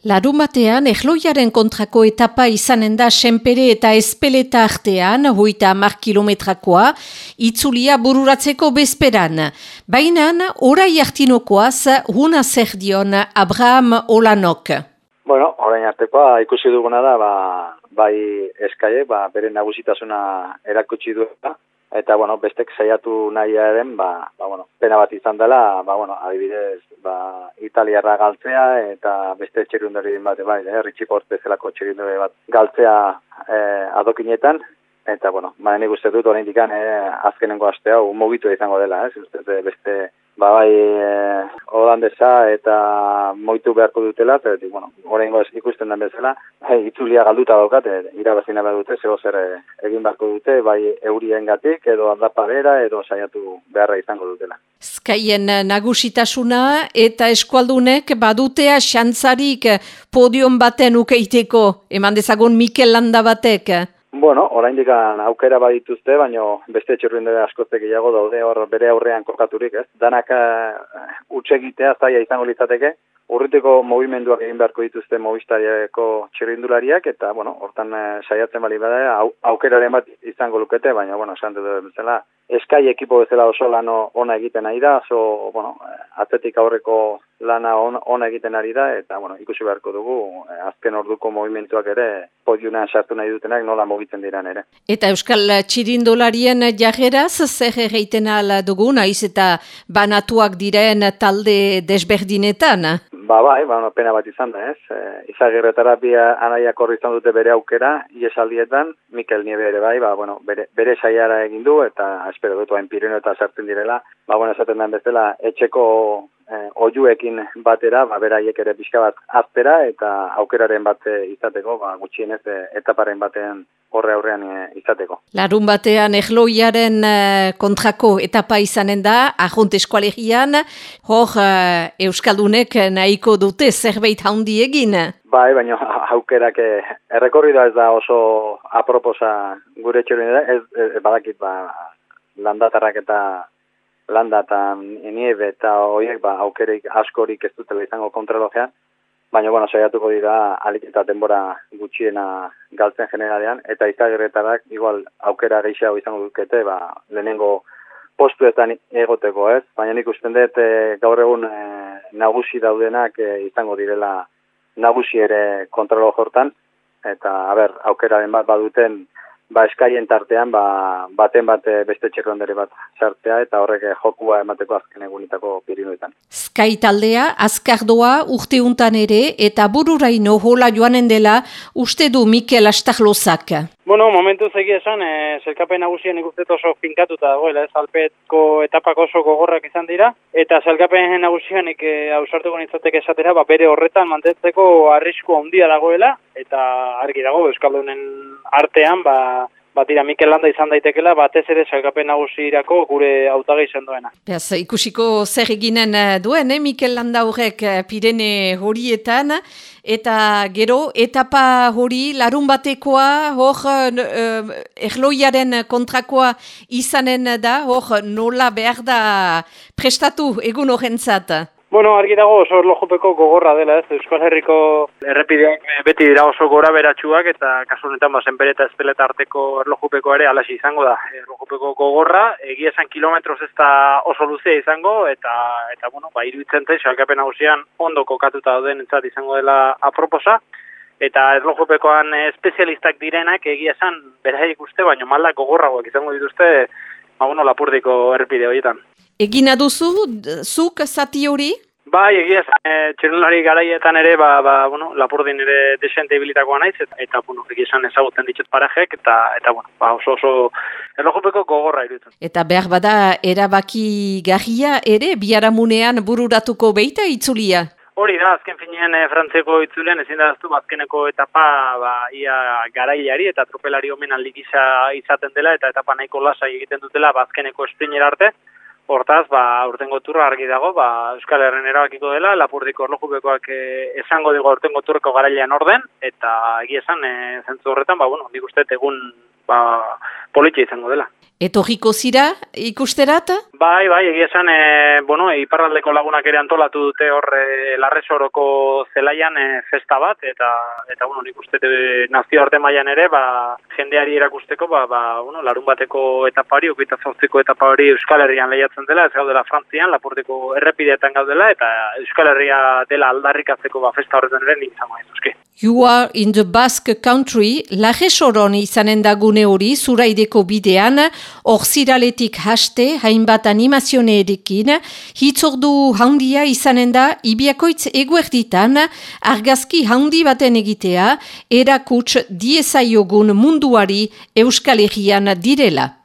Larun batean, erloiaren kontrako etapa izanen da senpere eta espeleta artean, hoita mar kilometrakoa, itzulia bururatzeko bezperan. Baina, orai hartinokoaz, huna zer dion Abraham Olanok. Bueno, orain artekoa ikusi duguna da, ba, bai eskaie, ba, bere nagusitasuna erakutsi duela, eta bueno, bestek saiatu nahi eren, ba, ba, bueno, pena bat izan dela, ba, bueno, adibidez, ba, italiarra galtzea, eta beste txerundari bat, bai, eh, ritxiport bezalako txerundari bat galtzea eh, adokinetan, eta, bueno, ba, nik uste dut orain dikan, eh, azkenengo astea, mugitu izango dela, eh, uste, beste, ba, bai, eh, holandesa eta moitu beharko dutela, eta, bueno, orain ikusten den bezala, bai, itzulia galduta daukat, e, irabazina behar dute, zego zer e, egin beharko dute, bai eurien gatik, edo aldapabera, edo saiatu beharra izango dutela. Zkaien nagusitasuna eta eskualdunek badutea xantzarik podion baten ukeiteko, eman dezagun Mikel Landa batek. Bueno, orain dikan aukera badituzte, baina beste txurrindere askotek gehiago daude hor bere aurrean kokaturik, ez? Danak uh, utxegitea zaia izango litzateke, urriteko movimenduak egin beharko dituzte movistariako txirrindulariak, eta, bueno, hortan uh, saiatzen bali bada, au, aukeraren bat izango lukete, baina, bueno, esan dut bezala, eskai ekipo bezala oso lan ona egiten ari da, oso, bueno, atletik aurreko lana ona egiten ari da, eta, bueno, ikusi beharko dugu, azken orduko movimentuak ere, podiunan sartu nahi dutenak nola mogitzen diran ere. Eta Euskal Txirindolarien jarreraz, zer egiten ala dugu, naiz eta banatuak diren talde desberdinetan? Ba, bai, ba, pena bat izan da, ez? E, Izagirretara bi anaiak horri izan dute bere aukera, iesaldietan, Mikel Niebe ere bai, ba, bueno, bere, bere saiara egin du, eta espero dut, hain pirino eta sartzen direla, ba, bueno, esaten den bezala, etxeko eh, oiuekin batera, ba, beraiek ere pixka bat aztera, eta aukeraren bat izateko, ba, gutxienez eh, etaparen batean horre aurrean eh, izateko. Larun batean ehloiaren eh, kontrako etapa izanen da, ahunt eskualegian, hor uh, Euskaldunek nahiko dute zerbait handi egin. Bai, baina aukerak errekorri da ez da oso aproposa gure txerin ez, ez, badakit ba, landatarrak eta landa eta niebe eta horiek ba, aukerik askorik ez dutela izango kontralogean, baina bueno, saiatuko dira alik eta denbora gutxiena galtzen generalean, eta izagerretarak igual aukera gehiago izango dukete, ba, lehenengo postuetan egoteko ez, baina nik usten dut e, gaur egun e, nagusi daudenak e, izango direla nagusi ere kontrolo jortan, eta haber, aukeraren bat baduten ba eskaien tartean ba, baten bat eh, beste txerrondere bat sartzea eta horrek eh, jokua emateko azken egunitako pirinuetan. Sky taldea azkar doa urte untan ere eta bururaino hola joanen dela uste du Mikel Astarlozak. Bueno, momentu zegi esan, e, zelkapen nagusien ikustet oso finkatuta dagoela, ez? Alpetko etapak oso gogorrak izan dira, eta zelkapen nagusien ik hausartuko nintzatek esatera, ba, bere horretan mantentzeko arrisku handia dagoela, eta argi dago, Euskaldunen artean, ba, batira Mikel Landa izan daitekela, batez ere salgapen nagusirako gure hautaga izan duena. Beaz, ikusiko zer eginen eh, duen, eh, Mikel Landa horrek eh, Pirene horietan, eta gero, etapa hori larun batekoa, hor, uh, erloiaren kontrakoa izanen da, hor, nola behar da prestatu egun horrentzat? Bueno, argi dago oso erlojupeko gogorra dela, ez? Euskal Herriko errepideak eh, beti dira oso gora beratxuak eta kasu honetan ba zenbere eta espeleta arteko erlojupeko ere alasi izango da. Erlojupeko gogorra, egia esan kilometroz ez da oso luzea izango eta, eta bueno, ba, iruditzen zen, xalkapen hausian ondo kokatuta dauden entzat izango dela aproposa. Eta erlojupekoan espezialistak direnak egia esan beraik uste, baino maldak gogorragoak izango dituzte, ba, bueno, lapurdiko errepide horietan. Egina duzu, zuk zati hori? Bai, egia e, txernulari garaietan ere, ba, ba, bueno, lapurdin ere desente ibilitakoa naiz, eta, eta bueno, egia esan ezagutzen ditut parajek, eta, eta bueno, ba, oso oso erlojupeko gogorra irutzen. Eta behar bada, erabaki garria ere, biaramunean bururatuko beita itzulia? Hori da, azken finean e, frantzeko itzulean ezin da azkeneko etapa ba, ia garaileari eta tropelari omen aldik izaten dela, eta etapa nahiko lasai egiten dutela, ba, azkeneko esprinera arte, Hortaz, ba, urtengo turra argi dago, ba, Euskal Herren erabakiko dela, lapurdiko orlojubekoak e, esango digo urtengo turreko garailean orden, eta egia esan, e, zentzu horretan, ba, bueno, nik uste egun ba, politxe izango dela. Etorriko zira ikusterat? Bai, bai, egia esan, e, bueno, iparraldeko lagunak ere antolatu dute hor e, larresoroko zelaian e, festa bat, eta, eta bueno, nik uste nazio arte mailan ere, ba, jendeari erakusteko, ba, ba, bueno, larun bateko etapa hori, okita zortziko etapa hori Euskal Herrian lehiatzen dela, ez gaudela Frantzian, lapurteko errepideetan gaudela, eta Euskal Herria dela aldarrikatzeko ba, festa horretan ere nik izango You are in the Basque Country, larresoron izanen dagune hori, zuraideko bidean, hor ziraletik haste, hainbat animazioneerekin, hitzordu handia izanen da, ibiakoitz eguerditan, argazki handi baten egitea, erakuts diezaiogun munduari Euskal Herrian direla.